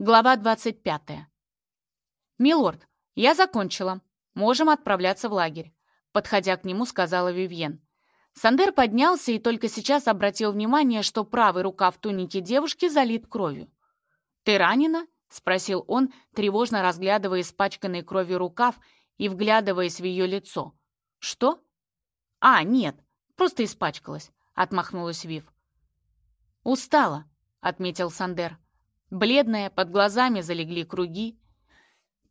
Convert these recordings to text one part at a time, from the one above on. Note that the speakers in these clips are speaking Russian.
Глава 25. «Милорд, я закончила. Можем отправляться в лагерь», — подходя к нему, сказала Вивьен. Сандер поднялся и только сейчас обратил внимание, что правый рукав туники девушки залит кровью. «Ты ранена?» — спросил он, тревожно разглядывая испачканный кровью рукав и вглядываясь в ее лицо. «Что?» «А, нет, просто испачкалась», — отмахнулась Вив. «Устала», — отметил Сандер. Бледная, под глазами залегли круги.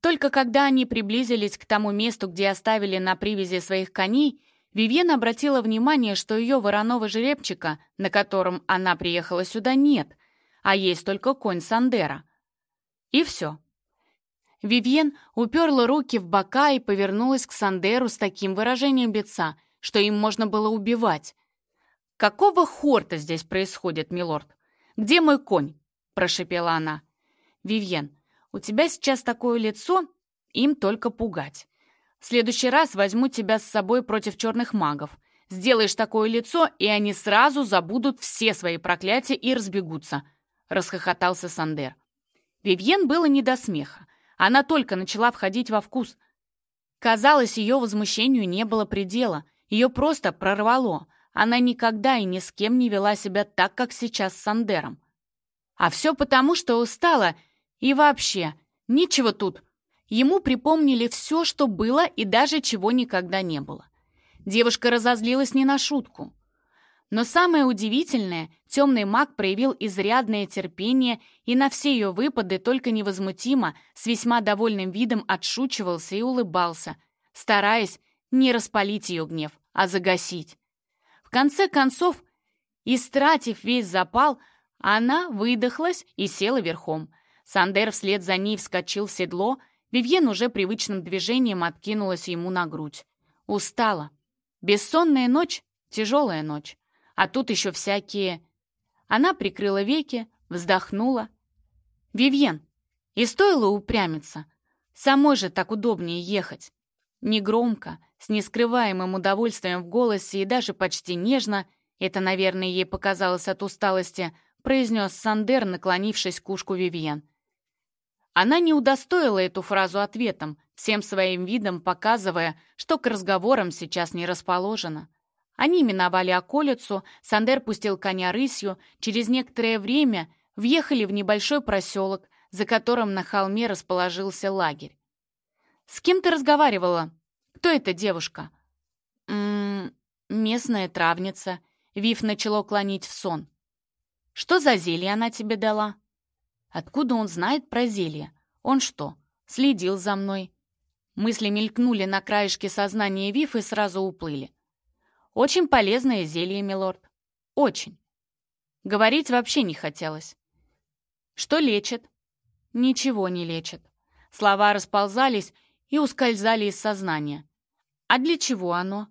Только когда они приблизились к тому месту, где оставили на привязи своих коней, Вивьен обратила внимание, что ее вороного жеребчика, на котором она приехала сюда, нет, а есть только конь Сандера. И все. Вивьен уперла руки в бока и повернулась к Сандеру с таким выражением лица, что им можно было убивать. «Какого хорта здесь происходит, милорд? Где мой конь?» — прошипела она. «Вивьен, у тебя сейчас такое лицо, им только пугать. В следующий раз возьму тебя с собой против черных магов. Сделаешь такое лицо, и они сразу забудут все свои проклятия и разбегутся», — расхохотался Сандер. Вивьен было не до смеха. Она только начала входить во вкус. Казалось, ее возмущению не было предела. Ее просто прорвало. Она никогда и ни с кем не вела себя так, как сейчас с Сандером. А все потому, что устала. И вообще, ничего тут. Ему припомнили все, что было и даже чего никогда не было. Девушка разозлилась не на шутку. Но самое удивительное, темный маг проявил изрядное терпение и на все ее выпады только невозмутимо, с весьма довольным видом отшучивался и улыбался, стараясь не распалить ее гнев, а загасить. В конце концов, истратив весь запал, она выдохлась и села верхом. Сандер вслед за ней вскочил в седло — Вивьен уже привычным движением откинулась ему на грудь. Устала. Бессонная ночь — тяжелая ночь. А тут еще всякие... Она прикрыла веки, вздохнула. «Вивьен, и стоило упрямиться. Самой же так удобнее ехать». Негромко, с нескрываемым удовольствием в голосе и даже почти нежно, это, наверное, ей показалось от усталости, произнес Сандер, наклонившись к ушку Вивьен. Она не удостоила эту фразу ответом, всем своим видом показывая, что к разговорам сейчас не расположена. Они миновали околицу, Сандер пустил коня рысью, через некоторое время въехали в небольшой проселок, за которым на холме расположился лагерь. «С кем ты разговаривала? Кто эта девушка?» «М -м, местная травница», — Вив начало клонить в сон. «Что за зелье она тебе дала?» Откуда он знает про зелье? Он что, следил за мной? Мысли мелькнули на краешке сознания Вив и сразу уплыли. Очень полезное зелье, милорд. Очень. Говорить вообще не хотелось. Что лечит? Ничего не лечит. Слова расползались и ускользали из сознания. А для чего оно?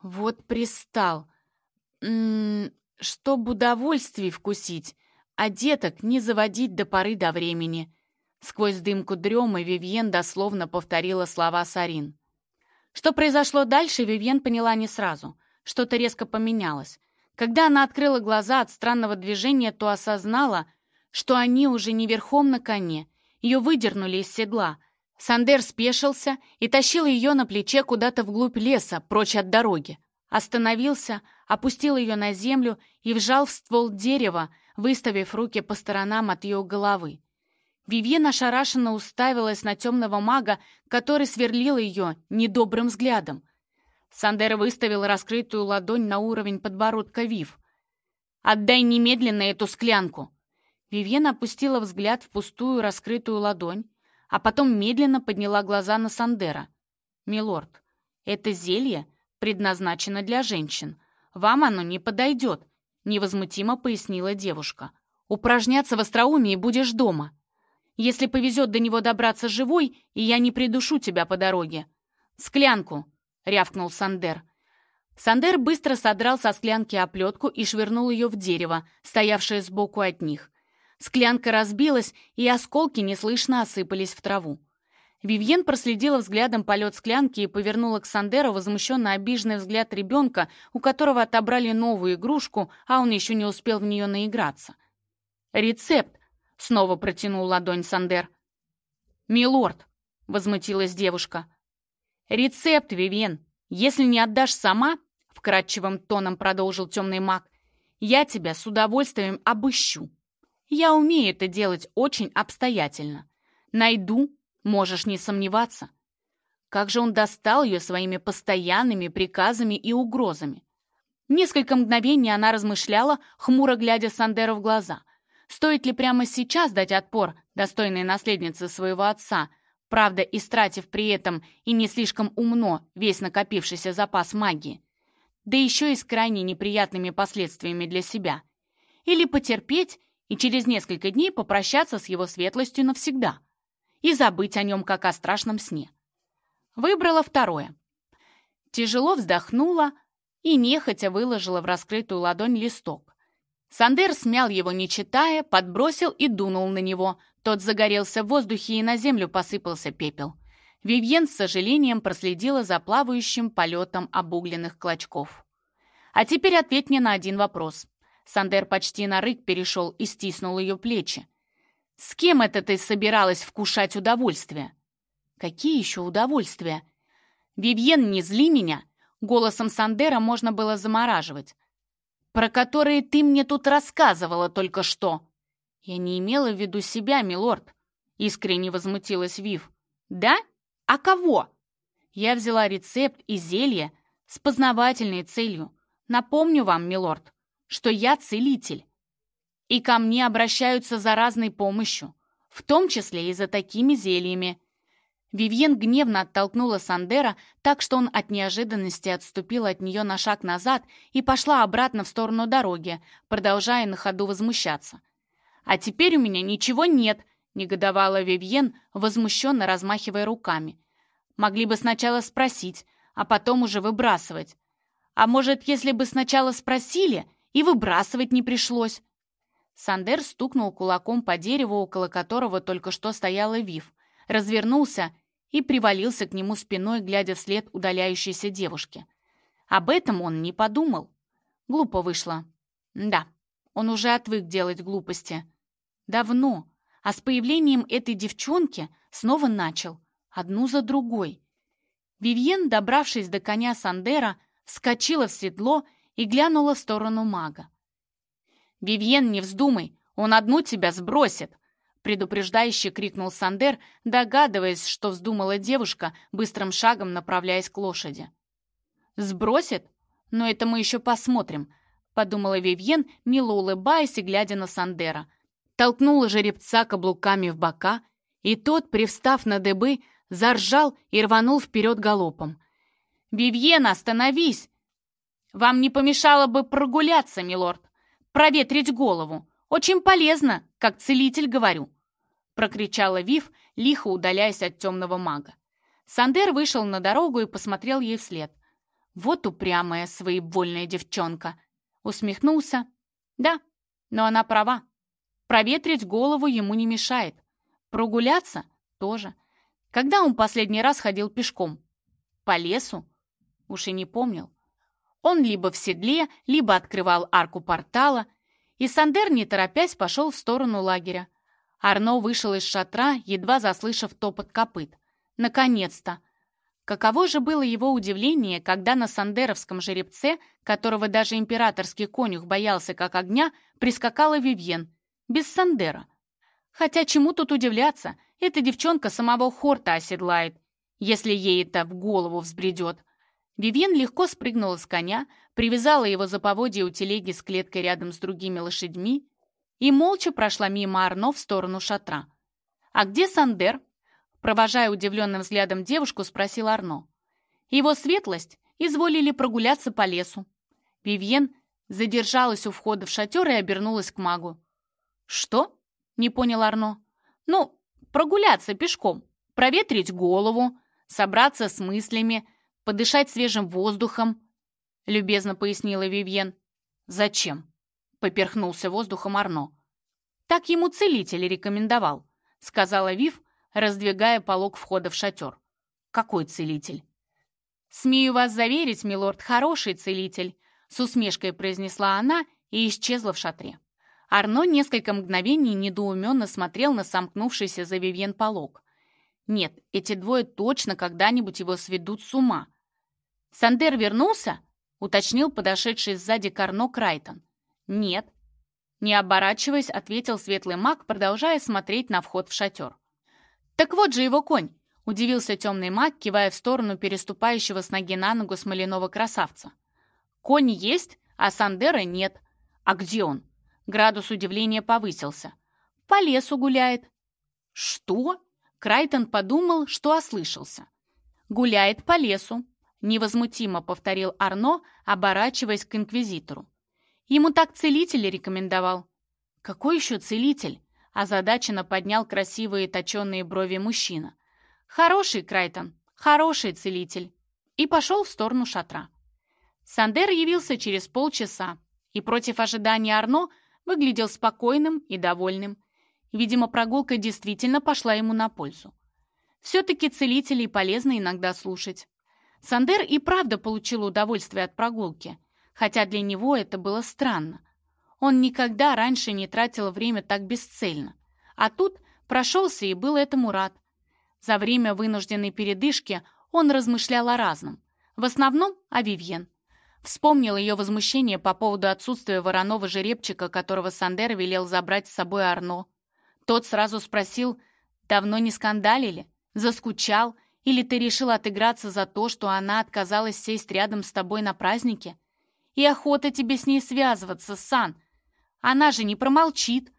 Вот пристал. М -м, чтоб удовольствие вкусить а деток не заводить до поры до времени. Сквозь дымку дремы Вивьен дословно повторила слова Сарин. Что произошло дальше, Вивьен поняла не сразу. Что-то резко поменялось. Когда она открыла глаза от странного движения, то осознала, что они уже не верхом на коне. Ее выдернули из седла. Сандер спешился и тащил ее на плече куда-то вглубь леса, прочь от дороги. Остановился, опустил ее на землю и вжал в ствол дерева, выставив руки по сторонам от ее головы. Вивьен ошарашенно уставилась на темного мага, который сверлил ее недобрым взглядом. Сандер выставил раскрытую ладонь на уровень подбородка Вив. «Отдай немедленно эту склянку!» Вивьен опустила взгляд в пустую раскрытую ладонь, а потом медленно подняла глаза на Сандера. «Милорд, это зелье предназначено для женщин. Вам оно не подойдет. Невозмутимо пояснила девушка. «Упражняться в остроумии будешь дома. Если повезет до него добраться живой, и я не придушу тебя по дороге». «Склянку!» — рявкнул Сандер. Сандер быстро содрал со склянки оплетку и швырнул ее в дерево, стоявшее сбоку от них. Склянка разбилась, и осколки неслышно осыпались в траву. Вивьен проследила взглядом полет склянки и повернула к Сандеру возмущенно обиженный взгляд ребенка, у которого отобрали новую игрушку, а он еще не успел в нее наиграться. «Рецепт!» — снова протянул ладонь Сандер. «Милорд», — возмутилась девушка. «Рецепт, Вивен, если не отдашь сама», — вкрадчивым тоном продолжил темный маг, «я тебя с удовольствием обыщу. Я умею это делать очень обстоятельно. Найду, можешь не сомневаться». Как же он достал ее своими постоянными приказами и угрозами. Несколько мгновений она размышляла, хмуро глядя Сандеру в глаза. Стоит ли прямо сейчас дать отпор достойной наследнице своего отца, правда, истратив при этом и не слишком умно весь накопившийся запас магии? Да еще и с крайне неприятными последствиями для себя. Или потерпеть и через несколько дней попрощаться с его светлостью навсегда. И забыть о нем, как о страшном сне. Выбрала второе. Тяжело вздохнула и нехотя выложила в раскрытую ладонь листок. Сандер смял его, не читая, подбросил и дунул на него. Тот загорелся в воздухе, и на землю посыпался пепел. Вивьен с сожалением проследила за плавающим полетом обугленных клочков. «А теперь ответь мне на один вопрос». Сандер почти на рык перешел и стиснул ее плечи. «С кем это ты собиралась вкушать удовольствие?» Какие еще удовольствия? Вивьен, не зли меня. Голосом Сандера можно было замораживать. Про которые ты мне тут рассказывала только что. Я не имела в виду себя, милорд. Искренне возмутилась Вив. Да? А кого? Я взяла рецепт и зелье с познавательной целью. Напомню вам, милорд, что я целитель. И ко мне обращаются за разной помощью, в том числе и за такими зельями. Вивьен гневно оттолкнула Сандера так, что он от неожиданности отступил от нее на шаг назад и пошла обратно в сторону дороги, продолжая на ходу возмущаться. «А теперь у меня ничего нет», — негодовала Вивьен, возмущенно размахивая руками. «Могли бы сначала спросить, а потом уже выбрасывать. А может, если бы сначала спросили, и выбрасывать не пришлось?» Сандер стукнул кулаком по дереву, около которого только что стояла Вив, развернулся и привалился к нему спиной, глядя вслед удаляющейся девушке. Об этом он не подумал. Глупо вышло. Да, он уже отвык делать глупости. Давно. А с появлением этой девчонки снова начал. Одну за другой. Вивьен, добравшись до коня Сандера, вскочила в седло и глянула в сторону мага. «Вивьен, не вздумай, он одну тебя сбросит!» предупреждающе крикнул Сандер, догадываясь, что вздумала девушка, быстрым шагом направляясь к лошади. «Сбросит? Но это мы еще посмотрим», — подумала Вивьен, мило улыбаясь и глядя на Сандера. Толкнула жеребца каблуками в бока, и тот, привстав на дыбы, заржал и рванул вперед галопом. «Вивьен, остановись! Вам не помешало бы прогуляться, милорд, проветрить голову. Очень полезно, как целитель говорю», — прокричала Вив, лихо удаляясь от темного мага. Сандер вышел на дорогу и посмотрел ей вслед. «Вот упрямая, своевольная девчонка!» Усмехнулся. «Да, но она права. Проветрить голову ему не мешает. Прогуляться тоже. Когда он последний раз ходил пешком? По лесу? Уж и не помнил. Он либо в седле, либо открывал арку портала — и Сандер, не торопясь, пошел в сторону лагеря. Арно вышел из шатра, едва заслышав топот копыт. Наконец-то! Каково же было его удивление, когда на сандеровском жеребце, которого даже императорский конюх боялся как огня, прискакала Вивьен. Без Сандера. Хотя чему тут удивляться? Эта девчонка самого Хорта оседлает, если ей это в голову взбредет. Вивьен легко спрыгнула с коня, привязала его за поводья у телеги с клеткой рядом с другими лошадьми и молча прошла мимо Арно в сторону шатра. «А где Сандер?» Провожая удивленным взглядом девушку, спросил Арно. «Его светлость изволили прогуляться по лесу». Вивьен задержалась у входа в шатер и обернулась к магу. «Что?» — не понял Арно. «Ну, прогуляться пешком, проветрить голову, собраться с мыслями, подышать свежим воздухом», — любезно пояснила Вивьен. «Зачем?» — поперхнулся воздухом Арно. «Так ему целитель рекомендовал», — сказала Вив, раздвигая полог входа в шатер. «Какой целитель?» «Смею вас заверить, милорд, хороший целитель», — с усмешкой произнесла она и исчезла в шатре. Арно несколько мгновений недоуменно смотрел на сомкнувшийся за Вивьен полог. Нет, эти двое точно когда-нибудь его сведут с ума. «Сандер вернулся?» — уточнил подошедший сзади Карно Крайтон. «Нет». Не оборачиваясь, ответил светлый маг, продолжая смотреть на вход в шатер. «Так вот же его конь!» — удивился темный маг, кивая в сторону переступающего с ноги на ногу смоляного красавца. «Конь есть, а Сандера нет. А где он?» Градус удивления повысился. «По лесу гуляет». «Что?» Крайтон подумал, что ослышался. «Гуляет по лесу», — невозмутимо повторил Арно, оборачиваясь к инквизитору. «Ему так целитель рекомендовал». «Какой еще целитель?» — озадаченно поднял красивые точенные брови мужчина. «Хороший, Крайтон, хороший целитель». И пошел в сторону шатра. Сандер явился через полчаса и против ожидания Арно выглядел спокойным и довольным. Видимо, прогулка действительно пошла ему на пользу. Все-таки целителей полезно иногда слушать. Сандер и правда получил удовольствие от прогулки, хотя для него это было странно. Он никогда раньше не тратил время так бесцельно, а тут прошелся и был этому рад. За время вынужденной передышки он размышлял о разном, в основном о Вивьен. Вспомнил ее возмущение по поводу отсутствия вороного жеребчика, которого Сандер велел забрать с собой Арно. Тот сразу спросил, давно не скандалили? Заскучал? Или ты решил отыграться за то, что она отказалась сесть рядом с тобой на празднике? И охота тебе с ней связываться, Сан. Она же не промолчит.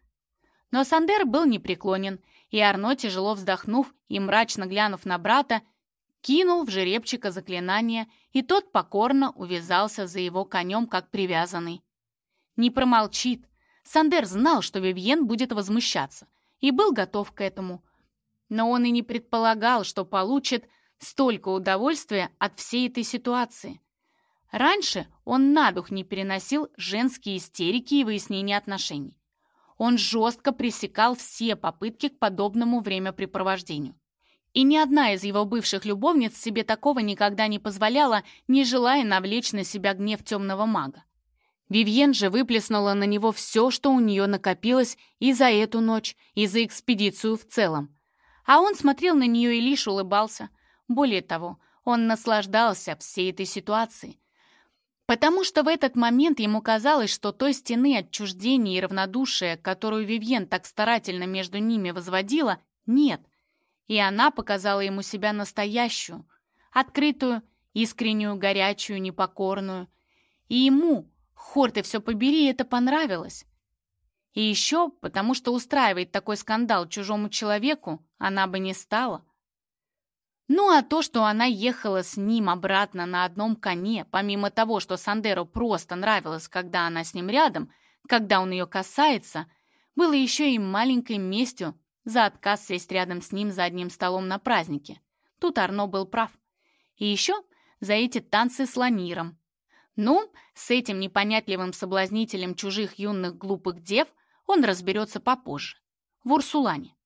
Но Сандер был непреклонен, и Арно, тяжело вздохнув и мрачно глянув на брата, кинул в жеребчика заклинание, и тот покорно увязался за его конем, как привязанный. Не промолчит. Сандер знал, что Вивьен будет возмущаться, и был готов к этому. Но он и не предполагал, что получит столько удовольствия от всей этой ситуации. Раньше он на дух не переносил женские истерики и выяснения отношений. Он жестко пресекал все попытки к подобному времяпрепровождению. И ни одна из его бывших любовниц себе такого никогда не позволяла, не желая навлечь на себя гнев темного мага. Вивьен же выплеснула на него все, что у нее накопилось и за эту ночь, и за экспедицию в целом. А он смотрел на нее и лишь улыбался. Более того, он наслаждался всей этой ситуацией. Потому что в этот момент ему казалось, что той стены отчуждения и равнодушия, которую Вивьен так старательно между ними возводила, нет — и она показала ему себя настоящую, открытую, искреннюю, горячую, непокорную. И ему, хор ты все побери, это понравилось. И еще потому, что устраивать такой скандал чужому человеку она бы не стала. Ну а то, что она ехала с ним обратно на одном коне, помимо того, что Сандеру просто нравилось, когда она с ним рядом, когда он ее касается, было еще и маленькой местью за отказ сесть рядом с ним за одним столом на празднике. Тут Арно был прав. И еще за эти танцы с Ланиром. Ну, с этим непонятливым соблазнителем чужих юных глупых дев он разберется попозже, в Урсулане.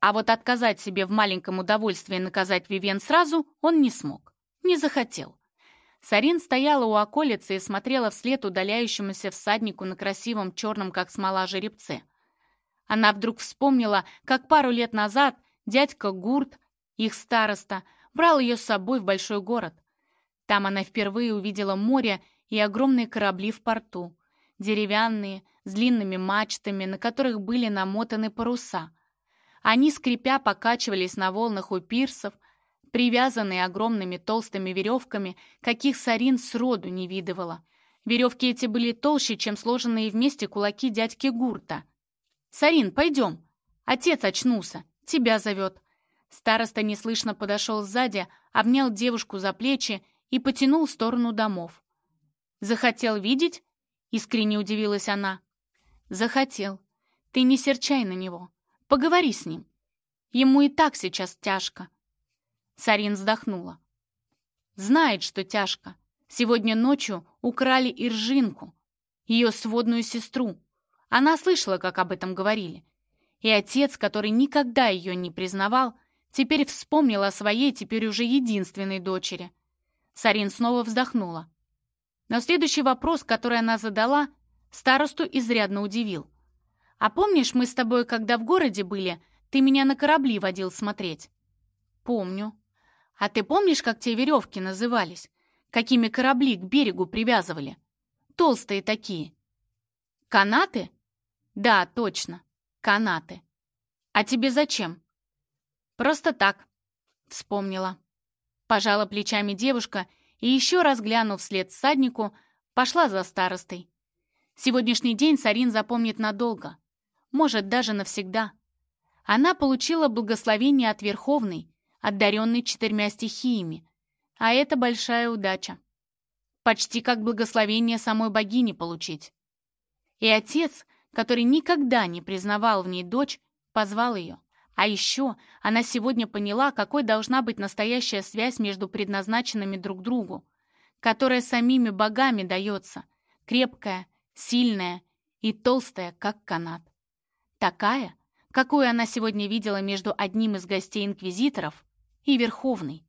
А вот отказать себе в маленьком удовольствии наказать Вивен сразу он не смог, не захотел. Сарин стояла у околицы и смотрела вслед удаляющемуся всаднику на красивом черном, как смола, жеребце — она вдруг вспомнила, как пару лет назад дядька Гурт, их староста, брал ее с собой в большой город. Там она впервые увидела море и огромные корабли в порту, деревянные, с длинными мачтами, на которых были намотаны паруса. Они, скрипя, покачивались на волнах у пирсов, привязанные огромными толстыми веревками, каких Сарин сроду не видывала. Веревки эти были толще, чем сложенные вместе кулаки дядьки Гурта — «Сарин, пойдем! Отец очнулся, тебя зовет!» Староста неслышно подошел сзади, обнял девушку за плечи и потянул в сторону домов. «Захотел видеть?» — искренне удивилась она. «Захотел. Ты не серчай на него. Поговори с ним. Ему и так сейчас тяжко». Сарин вздохнула. «Знает, что тяжко. Сегодня ночью украли Иржинку, ее сводную сестру. Она слышала, как об этом говорили. И отец, который никогда ее не признавал, теперь вспомнил о своей, теперь уже единственной дочери. Сарин снова вздохнула. Но следующий вопрос, который она задала, старосту изрядно удивил. А помнишь, мы с тобой, когда в городе были, ты меня на корабли водил смотреть?» «Помню. А ты помнишь, как те веревки назывались? Какими корабли к берегу привязывали? Толстые такие». «Канаты?» «Да, точно. Канаты. А тебе зачем?» «Просто так», — вспомнила. Пожала плечами девушка и, еще раз глянув вслед всаднику, пошла за старостой. Сегодняшний день Сарин запомнит надолго, может, даже навсегда. Она получила благословение от Верховной, одаренной четырьмя стихиями, а это большая удача. Почти как благословение самой богини получить. И отец, который никогда не признавал в ней дочь, позвал ее. А еще она сегодня поняла, какой должна быть настоящая связь между предназначенными друг другу, которая самими богами дается, крепкая, сильная и толстая, как канат. Такая, какую она сегодня видела между одним из гостей инквизиторов и Верховной.